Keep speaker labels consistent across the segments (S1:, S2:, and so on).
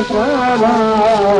S1: Akar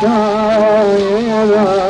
S1: شاعرا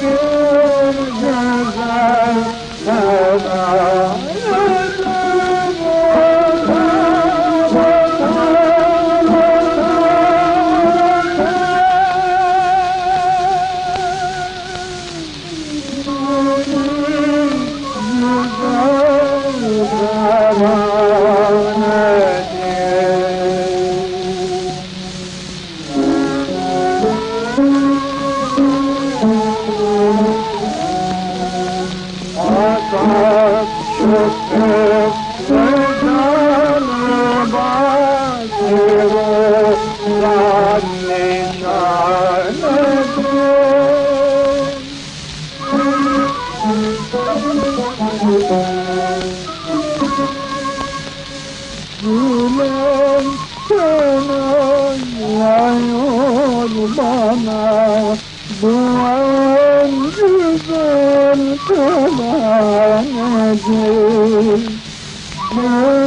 S1: You. Gülen kenarlıyor bana. Bu en güzel kelanedir Gülen